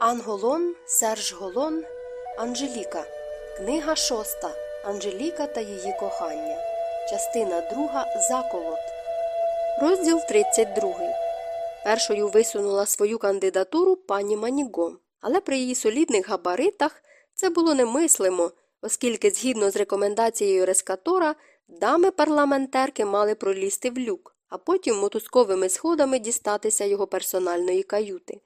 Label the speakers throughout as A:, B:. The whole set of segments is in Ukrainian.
A: Анголон, Серж Голон, Анжеліка. Книга шоста. Анжеліка та її кохання. Частина друга. Заколот. Розділ 32. Першою висунула свою кандидатуру пані Маніго, але при її солідних габаритах це було немислимо, оскільки, згідно з рекомендацією рескатора, дами парламентерки мали пролізти в люк, а потім мотузковими сходами дістатися його персональної каюти.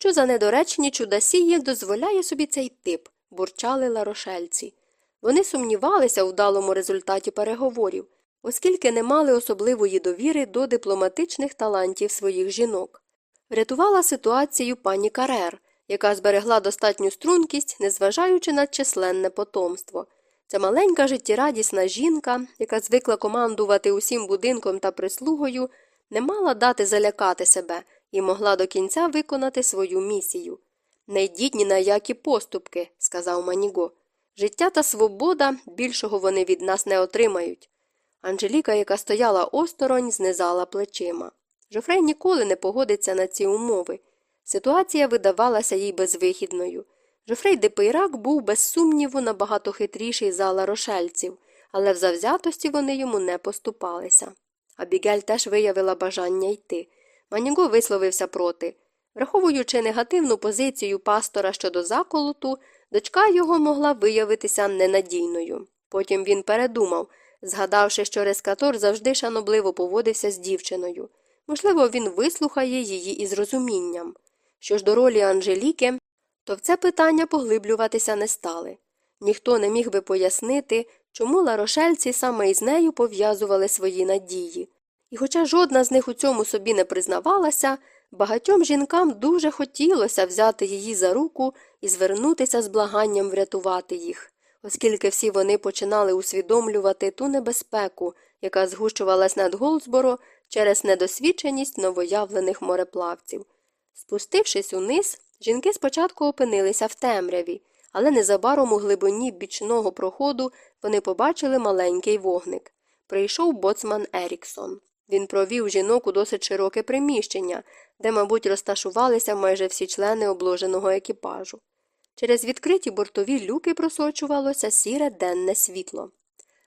A: Що за недоречні чудасії дозволяє собі цей тип, бурчали ларошельці. Вони сумнівалися у вдалому результаті переговорів, оскільки не мали особливої довіри до дипломатичних талантів своїх жінок. Врятувала ситуацію пані Карер, яка зберегла достатню стрункість, незважаючи на численне потомство. Ця маленька життєрадісна жінка, яка звикла командувати усім будинком та прислугою, не мала дати залякати себе і могла до кінця виконати свою місію. Не йдіть ні на які поступки, сказав Маніго. Життя та свобода більшого вони від нас не отримають. Анжеліка, яка стояла осторонь, знизала плечима. Жофрей ніколи не погодиться на ці умови. Ситуація видавалася їй безвихідною. Жофрей де Пейрак був, без сумніву, набагато хитріший за ларошельців, але в завзятості вони йому не поступалися. Абігель теж виявила бажання йти. Маніго висловився проти. Враховуючи негативну позицію пастора щодо заколоту, дочка його могла виявитися ненадійною. Потім він передумав, згадавши, що рескатор завжди шанобливо поводився з дівчиною. Можливо, він вислухає її із розумінням. Що ж до ролі Анжеліки, то в це питання поглиблюватися не стали. Ніхто не міг би пояснити, чому ларошельці саме із нею пов'язували свої надії. І хоча жодна з них у цьому собі не признавалася, багатьом жінкам дуже хотілося взяти її за руку і звернутися з благанням врятувати їх, оскільки всі вони починали усвідомлювати ту небезпеку, яка згущувалась над Голдсборо через недосвідченість новоявлених мореплавців. Спустившись униз, жінки спочатку опинилися в темряві, але незабаром у глибині бічного проходу вони побачили маленький вогник. Прийшов боцман Еріксон. Він провів жінок у досить широке приміщення, де, мабуть, розташувалися майже всі члени обложеного екіпажу. Через відкриті бортові люки просочувалося сіре денне світло.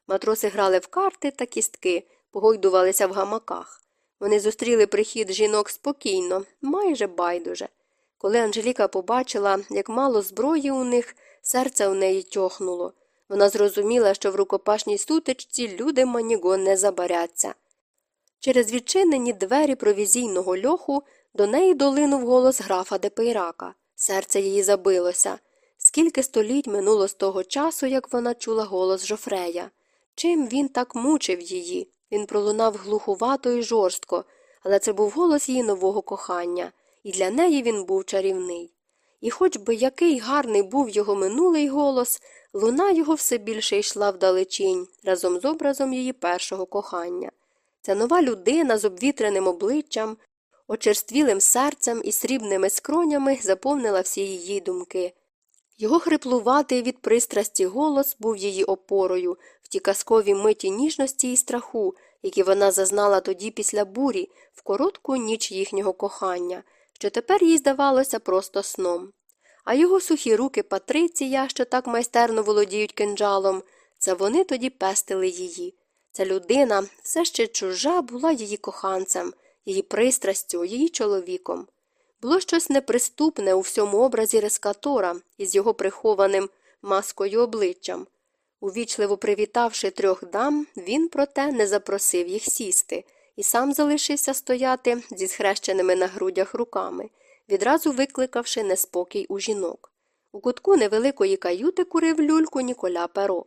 A: Матроси грали в карти та кістки, погойдувалися в гамаках. Вони зустріли прихід жінок спокійно, майже байдуже. Коли Анжеліка побачила, як мало зброї у них, серце у неї тьохнуло. Вона зрозуміла, що в рукопашній сутичці люди маніго не забаряться. Через відчинені двері провізійного льоху до неї долинув голос графа Депейрака. Серце її забилося. Скільки століть минуло з того часу, як вона чула голос Жофрея. Чим він так мучив її? Він пролунав глухувато і жорстко, але це був голос її нового кохання, і для неї він був чарівний. І хоч би який гарний був його минулий голос, луна його все більше йшла вдалечінь разом з образом її першого кохання. Ця нова людина з обвітреним обличчям, очерствілим серцем і срібними скронями заповнила всі її думки. Його хриплуватий від пристрасті голос був її опорою в ті казкові миті ніжності і страху, які вона зазнала тоді після бурі, в коротку ніч їхнього кохання, що тепер їй здавалося просто сном. А його сухі руки Патриція, що так майстерно володіють кинджалом, це вони тоді пестили її. Ця людина все ще чужа була її коханцем, її пристрастю, її чоловіком. Було щось неприступне у всьому образі рескатора із його прихованим маскою обличчям. Увічливо привітавши трьох дам, він, проте, не запросив їх сісти і сам залишився стояти зі схрещеними на грудях руками, відразу викликавши неспокій у жінок. У кутку невеликої каюти курив люльку Ніколя Перо.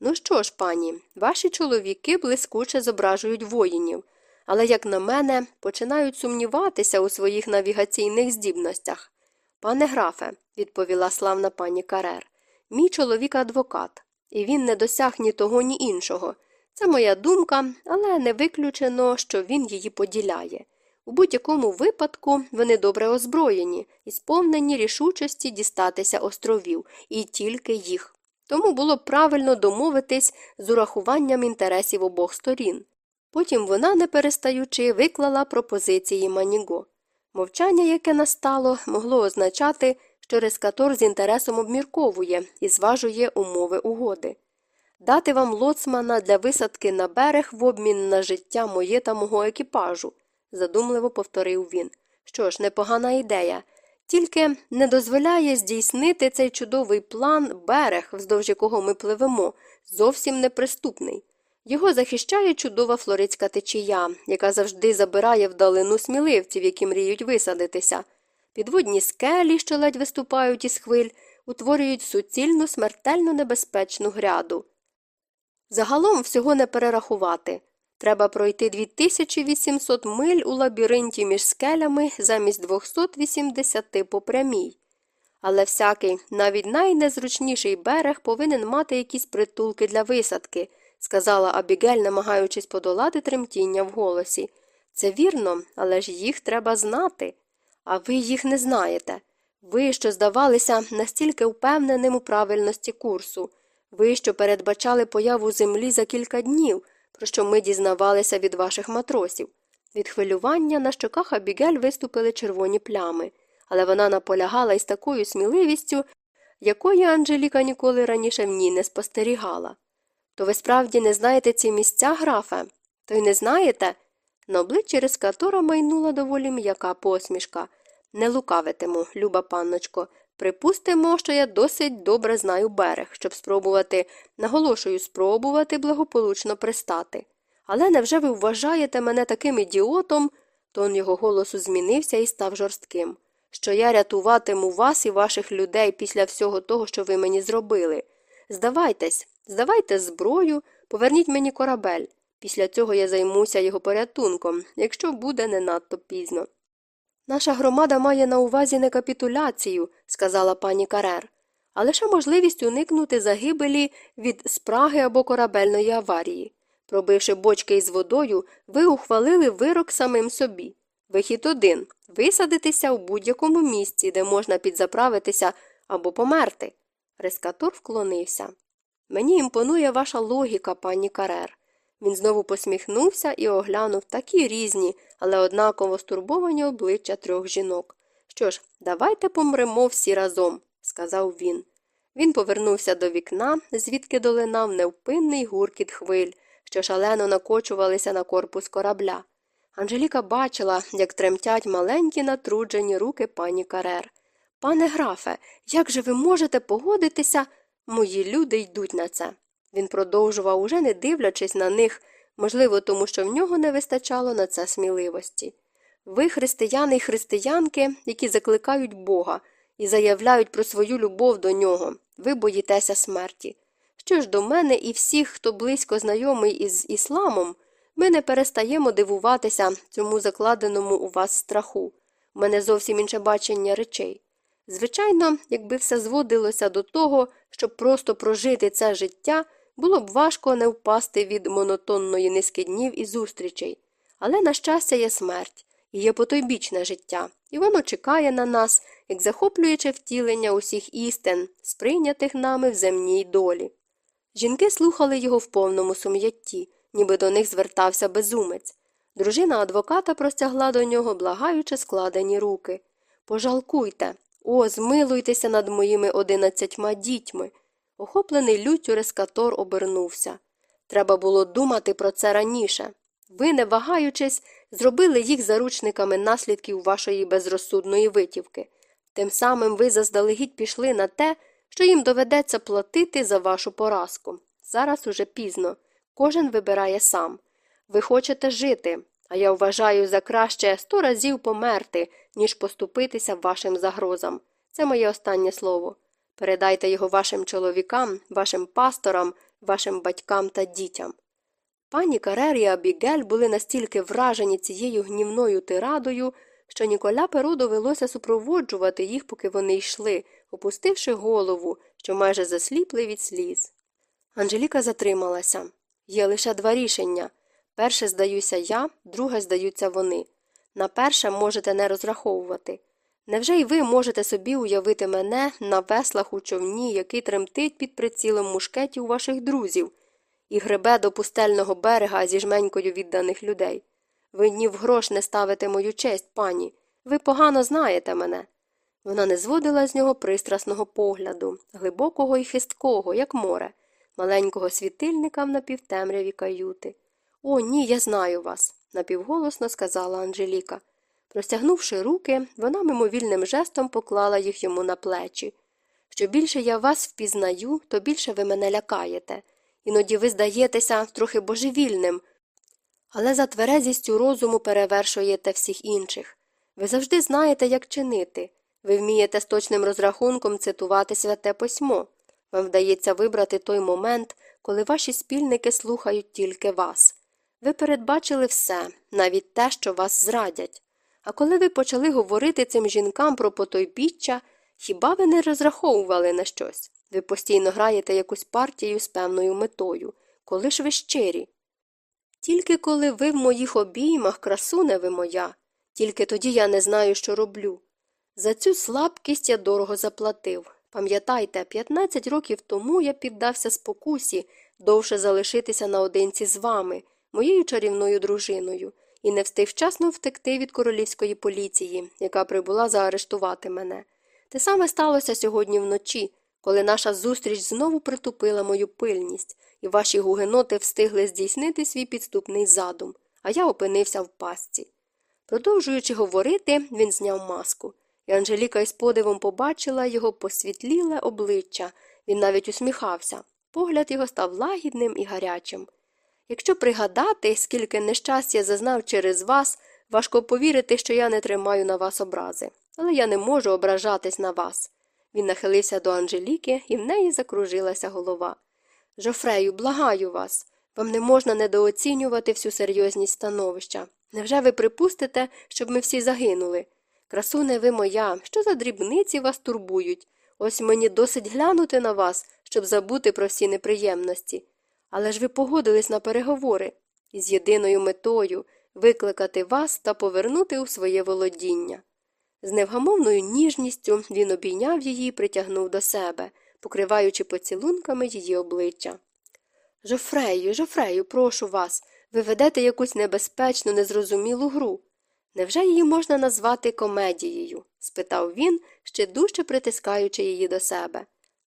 A: Ну що ж, пані, ваші чоловіки блискуче зображують воїнів, але, як на мене, починають сумніватися у своїх навігаційних здібностях. Пане графе, відповіла славна пані Карер, мій чоловік адвокат, і він не досяг ні того, ні іншого. Це моя думка, але не виключено, що він її поділяє. У будь-якому випадку вони добре озброєні і сповнені рішучості дістатися островів, і тільки їх. Тому було б правильно домовитись з урахуванням інтересів обох сторін. Потім вона, не перестаючи, виклала пропозиції Маніго. Мовчання, яке настало, могло означати, що Рескатор з інтересом обмірковує і зважує умови угоди. Дати вам лоцмана для висадки на берег в обмін на життя моє та мого екіпажу, задумливо повторив він. Що ж, непогана ідея. Тільки не дозволяє здійснити цей чудовий план берег, вздовж якого ми пливемо, зовсім неприступний. Його захищає чудова флоридська течія, яка завжди забирає вдалину сміливців, які мріють висадитися. Підводні скелі, що ледь виступають із хвиль, утворюють суцільну смертельно небезпечну гряду. Загалом всього не перерахувати. Треба пройти 2800 миль у лабіринті між скелями замість 280 по прямій. Але всякий, навіть найнезручніший берег повинен мати якісь притулки для висадки, сказала Абігель, намагаючись подолати тремтіння в голосі. Це вірно, але ж їх треба знати. А ви їх не знаєте. Ви, що здавалися настільки впевненим у правильності курсу, ви, що передбачали появу землі за кілька днів, про що ми дізнавалися від ваших матросів. Від хвилювання на щоках Абігель виступили червоні плями, але вона наполягала із такою сміливістю, якої Анжеліка ніколи раніше в ній не спостерігала. То ви справді не знаєте ці місця, графе? То й не знаєте? На обличчі Рескатора майнула доволі м'яка посмішка. Не лукавитиму, люба панночко. Припустимо, що я досить добре знаю берег, щоб спробувати, наголошую, спробувати благополучно пристати. Але невже ви вважаєте мене таким ідіотом? Тон його голосу змінився і став жорстким. Що я рятуватиму вас і ваших людей після всього того, що ви мені зробили. Здавайтесь, здавайте зброю, поверніть мені корабель. Після цього я займуся його порятунком, якщо буде не надто пізно. Наша громада має на увазі не капітуляцію, сказала пані Карер, а лише можливість уникнути загибелі від спраги або корабельної аварії. Пробивши бочки із водою, ви ухвалили вирок самим собі. Вихід один висадитися в будь-якому місці, де можна підзаправитися або померти. Рескатор вклонився. Мені імпонує ваша логіка, пані Карер. Він знову посміхнувся і оглянув такі різні, але однаково стурбовані обличчя трьох жінок. Що ж, давайте помремо всі разом, сказав він. Він повернувся до вікна, звідки долинав невпинний гуркіт хвиль, що шалено накочувалися на корпус корабля. Анжеліка бачила, як тремтять маленькі натруджені руки пані Карер. Пане графе, як же ви можете погодитися? Мої люди йдуть на це. Він продовжував, уже не дивлячись на них, можливо, тому що в нього не вистачало на це сміливості. Ви, християни і християнки, які закликають Бога і заявляють про свою любов до нього, ви боїтеся смерті. Що ж до мене і всіх, хто близько знайомий із ісламом, ми не перестаємо дивуватися цьому закладеному у вас страху. У мене зовсім інше бачення речей. Звичайно, якби все зводилося до того, щоб просто прожити це життя, було б важко не впасти від монотонної низки днів і зустрічей. Але, на щастя, є смерть, і є потойбічне життя, і воно чекає на нас, як захоплююче втілення усіх істин, сприйнятих нами в земній долі. Жінки слухали його в повному сум'ятті, ніби до них звертався безумець. Дружина адвоката простягла до нього, благаючи складені руки. Пожалкуйте, о, змилуйтеся над моїми одинадцятьма дітьми. Охоплений люттю рескатор обернувся. Треба було думати про це раніше. Ви, не вагаючись, зробили їх заручниками наслідків вашої безрозсудної витівки. Тим самим ви заздалегідь пішли на те, що їм доведеться платити за вашу поразку. Зараз уже пізно. Кожен вибирає сам. Ви хочете жити, а я вважаю за краще сто разів померти, ніж поступитися вашим загрозам. Це моє останнє слово. Передайте його вашим чоловікам, вашим пасторам, вашим батькам та дітям. Пані Карер і Абігель були настільки вражені цією гнівною тирадою, що Ніколя Перу довелося супроводжувати їх, поки вони йшли, опустивши голову, що майже засліпли від сліз. Анжеліка затрималася. Є лише два рішення перше здаюся я, друге здаються вони. На перше можете не розраховувати. Невже й ви можете собі уявити мене на веслах у човні, який тремтить під прицілом мушкетів ваших друзів, і гребе до пустельного берега зі жменькою відданих людей? Ви ні в грош не ставите мою честь, пані. Ви погано знаєте мене. Вона не зводила з нього пристрасного погляду, глибокого і хисткого, як море, маленького світильника в напівтемряві каюти. О, ні, я знаю вас, напівголосно сказала Анжеліка. Простягнувши руки, вона мимовільним жестом поклала їх йому на плечі. Що більше я вас впізнаю, то більше ви мене лякаєте. Іноді ви здаєтеся трохи божевільним, але за тверезістю розуму перевершуєте всіх інших. Ви завжди знаєте, як чинити. Ви вмієте з точним розрахунком цитувати святе письмо. Вам вдається вибрати той момент, коли ваші спільники слухають тільки вас. Ви передбачили все, навіть те, що вас зрадять. А коли ви почали говорити цим жінкам про потойбіччя, хіба ви не розраховували на щось? Ви постійно граєте якусь партію з певною метою, коли ж ви щирі. Тільки коли ви в моїх обіймах, красуне ви моя, тільки тоді я не знаю, що роблю. За цю слабкість я дорого заплатив. Пам'ятайте, 15 років тому я піддався спокусі довше залишитися наодинці з вами, моєю чарівною дружиною, і не встиг вчасно втекти від королівської поліції, яка прибула заарештувати мене. Те саме сталося сьогодні вночі, коли наша зустріч знову притупила мою пильність, і ваші гугеноти встигли здійснити свій підступний задум, а я опинився в пастці. Продовжуючи говорити, він зняв маску, і Анжеліка із подивом побачила його посвітліле обличчя, він навіть усміхався. Погляд його став лагідним і гарячим. Якщо пригадати, скільки нещастя зазнав через вас, важко повірити, що я не тримаю на вас образи, але я не можу ображатись на вас. Він нахилився до Анжеліки, і в неї закружилася голова. Жофрею, благаю вас. Вам не можна недооцінювати всю серйозність становища. Невже ви припустите, щоб ми всі загинули? Красуне ви моя, що за дрібниці вас турбують? Ось мені досить глянути на вас, щоб забути про всі неприємності. Але ж ви погодились на переговори із єдиною метою викликати вас та повернути у своє володіння. З невгамовною ніжністю він обійняв її і притягнув до себе, покриваючи поцілунками її обличчя. Жофрею, Жофрею, прошу вас, ви ведете якусь небезпечну, незрозумілу гру. Невже її можна назвати комедією? спитав він, ще дужче притискаючи її до себе.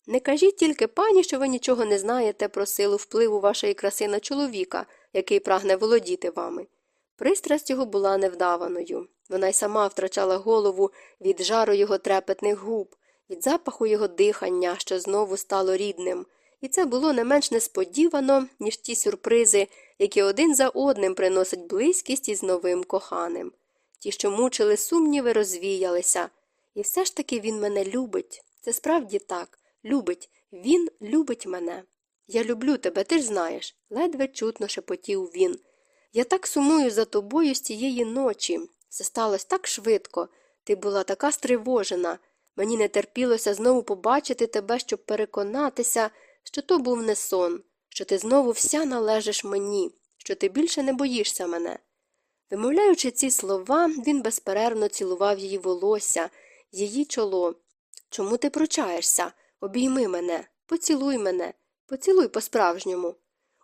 A: Не кажіть тільки пані, що ви нічого не знаєте про силу впливу вашої краси на чоловіка, який прагне володіти вами. Пристрасть його була невдаваною. Вона й сама втрачала голову від жару його трепетних губ, від запаху його дихання, що знову стало рідним, і це було не менш несподівано, ніж ті сюрпризи, які один за одним приносять близькість із новим коханим. Ті, що мучили сумніви, розвіялися. І все ж таки він мене любить. Це справді так. Любить, він любить мене. Я люблю тебе, ти ж знаєш, ледве чутно шепотів він. Я так сумую за тобою з тієї ночі. Це сталося так швидко. Ти була така стривожена. Мені не терпілося знову побачити тебе, щоб переконатися, що то був не сон, що ти знову вся належиш мені, що ти більше не боїшся мене. Вимовляючи ці слова, він безперервно цілував її волосся, її чоло. Чому ти пручаєшся? Обійми мене, поцілуй мене, поцілуй по-справжньому.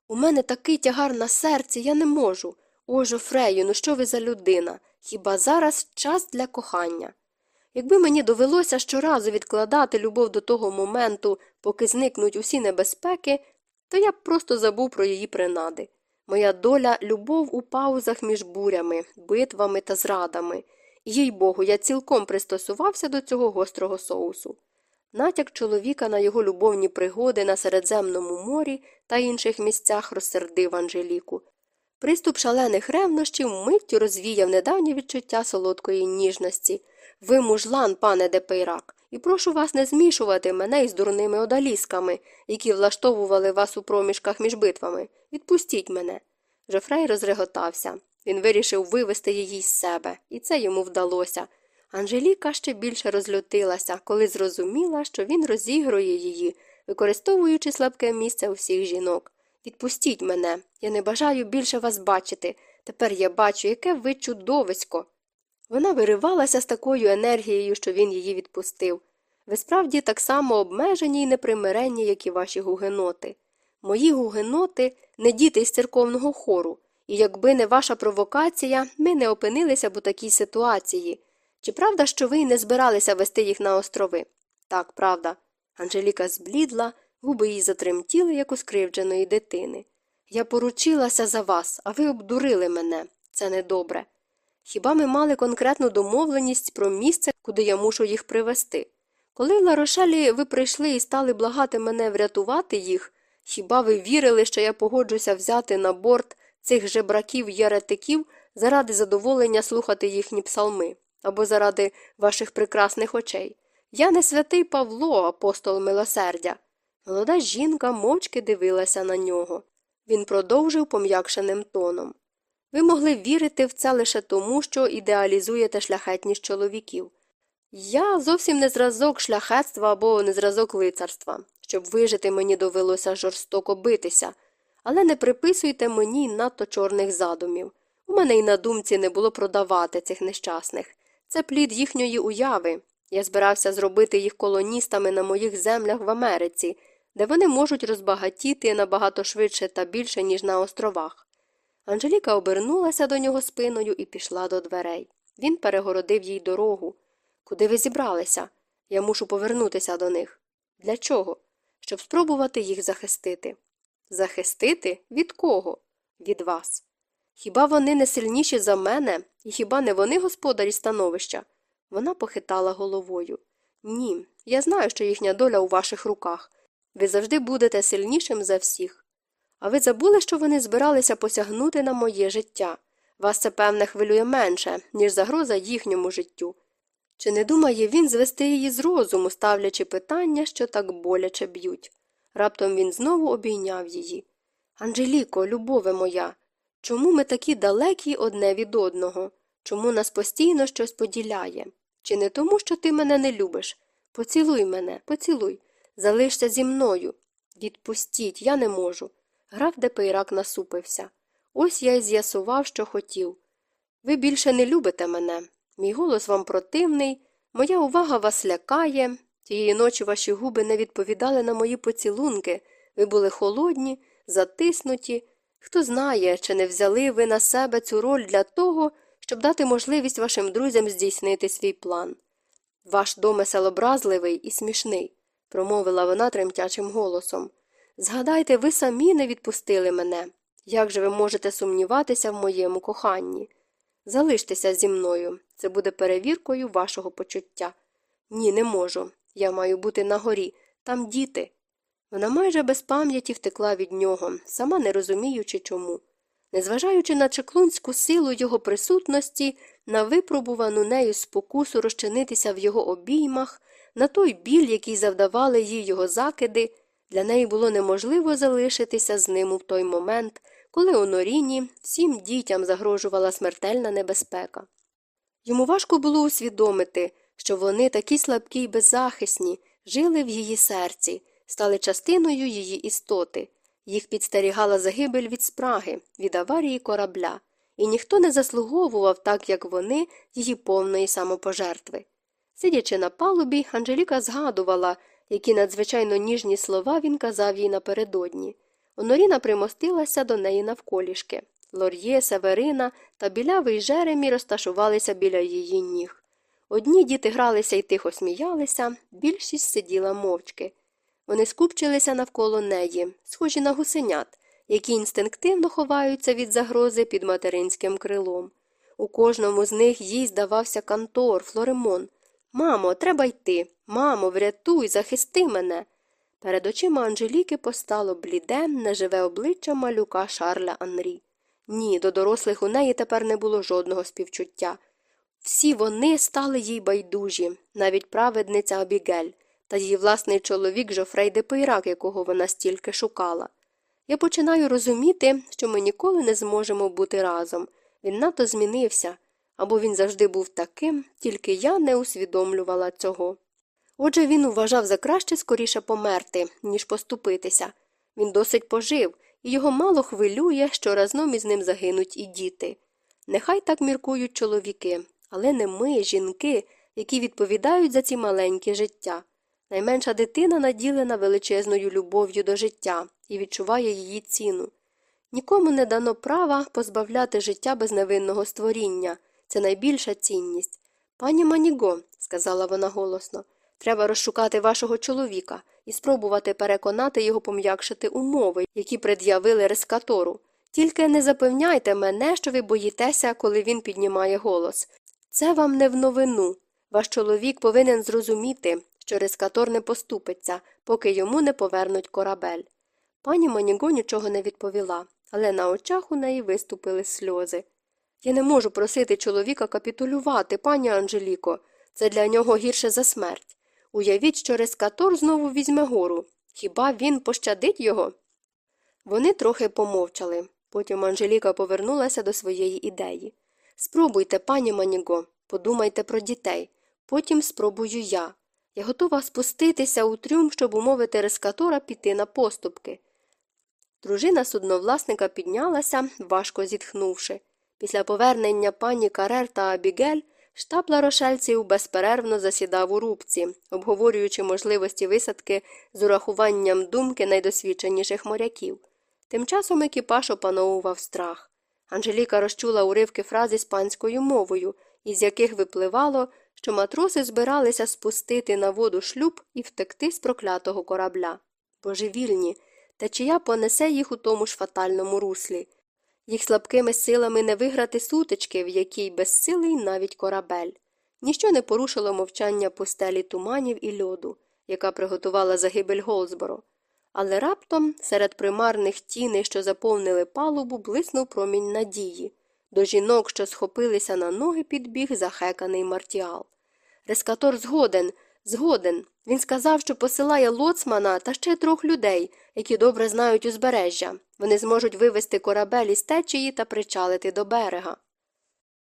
A: У мене такий тягар на серці, я не можу. О, Жофрею, ну що ви за людина? Хіба зараз час для кохання? Якби мені довелося щоразу відкладати любов до того моменту, поки зникнуть усі небезпеки, то я б просто забув про її принади. Моя доля любов у паузах між бурями, битвами та зрадами, їй богу, я цілком пристосувався до цього гострого соусу. Натяк чоловіка на його любовні пригоди на Середземному морі та інших місцях розсердив Анжеліку. Приступ шалених ревнощів миттю розвіяв недавнє відчуття солодкої ніжності. Ви мужлан, пане де Пейрак, і прошу вас не змішувати мене із дурними одалісками, які влаштовували вас у проміжках між битвами. Відпустіть мене. Жофрей розреготався. Він вирішив вивести її з себе, і це йому вдалося. Анжеліка ще більше розлютилася, коли зрозуміла, що він розігрує її, використовуючи слабке місце у всіх жінок. Відпустіть мене, я не бажаю більше вас бачити. Тепер я бачу, яке ви чудовисько. Вона виривалася з такою енергією, що він її відпустив. Ви справді так само обмежені і непримиренні, як і ваші гугеноти. Мої гугеноти не діти з церковного хору, і якби не ваша провокація, ми не опинилися б у такій ситуації. Чи правда, що ви не збиралися вести їх на острови? Так, правда. Анжеліка зблідла, губи її затремтіли, як у скривдженої дитини. Я поручилася за вас, а ви обдурили мене. Це недобре. Хіба ми мали конкретну домовленість про місце, куди я мушу їх привезти? Коли в Ларошелі ви прийшли і стали благати мене врятувати їх, хіба ви вірили, що я погоджуся взяти на борт цих жебраків єретиків заради задоволення слухати їхні псалми або заради ваших прекрасних очей? Я не святий Павло, апостол милосердя. Молода жінка мовчки дивилася на нього. Він продовжив пом'якшеним тоном. Ви могли вірити в це лише тому, що ідеалізуєте шляхетність чоловіків. Я зовсім не зразок шляхетства або не зразок лицарства. Щоб вижити, мені довелося жорстоко битися, але не приписуйте мені надто чорних задумів. У мене й на думці не було продавати цих нещасних. Це плід їхньої уяви. Я збирався зробити їх колоністами на моїх землях в Америці, де вони можуть розбагатіти набагато швидше та більше, ніж на островах. Анжеліка обернулася до нього спиною і пішла до дверей. Він перегородив їй дорогу. Куди ви зібралися? Я мушу повернутися до них. Для чого? Щоб спробувати їх захистити. Захистити? Від кого? Від вас. Хіба вони не сильніші за мене, і хіба не вони господарі становища? Вона похитала головою. Ні, я знаю, що їхня доля у ваших руках. Ви завжди будете сильнішим за всіх. А ви забули, що вони збиралися посягнути на моє життя. Вас це, певне, хвилює менше, ніж загроза їхньому життю. Чи не думає він звести її з розуму, ставлячи питання, що так боляче б'ють? Раптом він знову обійняв її. Анжеліко, любове моя, чому ми такі далекі одне від одного? Чому нас постійно щось поділяє? Чи не тому, що ти мене не любиш? Поцілуй мене, поцілуй, залишся зі мною. Відпустіть, я не можу. Граф де Пейрак насупився. Ось я й з'ясував, що хотів. Ви більше не любите мене. Мій голос вам противний, моя увага вас лякає. Тієї ночі ваші губи не відповідали на мої поцілунки, ви були холодні, затиснуті. Хто знає, чи не взяли ви на себе цю роль для того, щоб дати можливість вашим друзям здійснити свій план. Ваш домисел образливий і смішний, промовила вона тремтячим голосом. Згадайте, ви самі не відпустили мене. Як же ви можете сумніватися в моєму коханні? Залиштеся зі мною, це буде перевіркою вашого почуття. Ні, не можу. Я маю бути на горі, там діти. Вона майже без пам'яті втекла від нього, сама не розуміючи чому. Незважаючи на чеклунську силу його присутності, на випробувану нею спокусу розчинитися в його обіймах, на той біль, який завдавали їй його закиди, для неї було неможливо залишитися з ним у той момент, коли у Норіні всім дітям загрожувала смертельна небезпека. Йому важко було усвідомити, що вони такі слабкі й беззахисні, жили в її серці, стали частиною її істоти. Їх підстерігала загибель від спраги, від аварії корабля, і ніхто не заслуговував так, як вони, її повної самопожертви. Сидячи на палубі, Анжеліка згадувала, які надзвичайно ніжні слова він казав їй напередодні. Оноріна примостилася до неї навколішки. Лор'є, Северина та білявий Жеремі розташувалися біля її ніг. Одні діти гралися і тихо сміялися, більшість сиділа мовчки. Вони скупчилися навколо неї, схожі на гусенят, які інстинктивно ховаються від загрози під материнським крилом. У кожному з них їй здавався Кантор, Флоремон. Мамо, треба йти. Мамо, врятуй, захисти мене. Перед очима Анжеліки постало бліде, неживе обличчя малюка Шарля Анрі. Ні, до дорослих у неї тепер не було жодного співчуття. Всі вони стали їй байдужі, навіть праведниця Абігель та її власний чоловік Жофрей де Пейрак, якого вона стільки шукала. Я починаю розуміти, що ми ніколи не зможемо бути разом. Він надто змінився, або він завжди був таким, тільки я не усвідомлювала цього. Отже, він вважав за краще скоріше померти, ніж поступитися. Він досить пожив, і його мало хвилює, що разом із ним загинуть і діти. Нехай так міркують чоловіки, але не ми, жінки, які відповідають за ці маленькі життя. Найменша дитина наділена величезною любов'ю до життя і відчуває її ціну. Нікому не дано права позбавляти життя безневинного створіння це найбільша цінність. Пані Маніго, сказала вона голосно, треба розшукати вашого чоловіка і спробувати переконати його пом'якшити умови, які пред'явили рескатору. Тільки не запевняйте мене, що ви боїтеся, коли він піднімає голос. Це вам не в новину. Ваш чоловік повинен зрозуміти, що рескатор не поступиться, поки йому не повернуть корабель. Пані Маніго нічого не відповіла, але на очах у неї виступили сльози. Я не можу просити чоловіка капітулювати, пані Анжеліко. Це для нього гірше за смерть. Уявіть, що рескатор знову візьме гору. Хіба він пощадить його? Вони трохи помовчали. Потім Анжеліка повернулася до своєї ідеї. Спробуйте, пані Маніго, подумайте про дітей. Потім спробую я. Я готова спуститися у трюм, щоб умовити рескатора піти на поступки. Дружина судновласника піднялася, важко зітхнувши. Після повернення пані Карер та Абігель штаб ларошельців безперервно засідав у рубці, обговорюючи можливості висадки з урахуванням думки найдосвідченіших моряків. Тим часом екіпаж опановував страх. Анжеліка розчула уривки фраз іспанською мовою, із яких випливало, що матроси збиралися спустити на воду шлюб і втекти з проклятого корабля. Божевільні, течія понесе їх у тому ж фатальному руслі. Їх слабкими силами не виграти сутички, в якій безсилий навіть корабель. Ніщо не порушило мовчання пустелі туманів і льоду, яка приготувала загибель Голзборо. Але раптом, серед примарних тіней, що заповнили палубу, блиснув промінь надії. До жінок, що схопилися на ноги, підбіг захеканий Мартіал. Рескатор згоден, згоден. Він сказав, що посилає лоцмана та ще трьох людей, які добре знають узбережжя. Вони зможуть вивести корабель із течії та причалити до берега.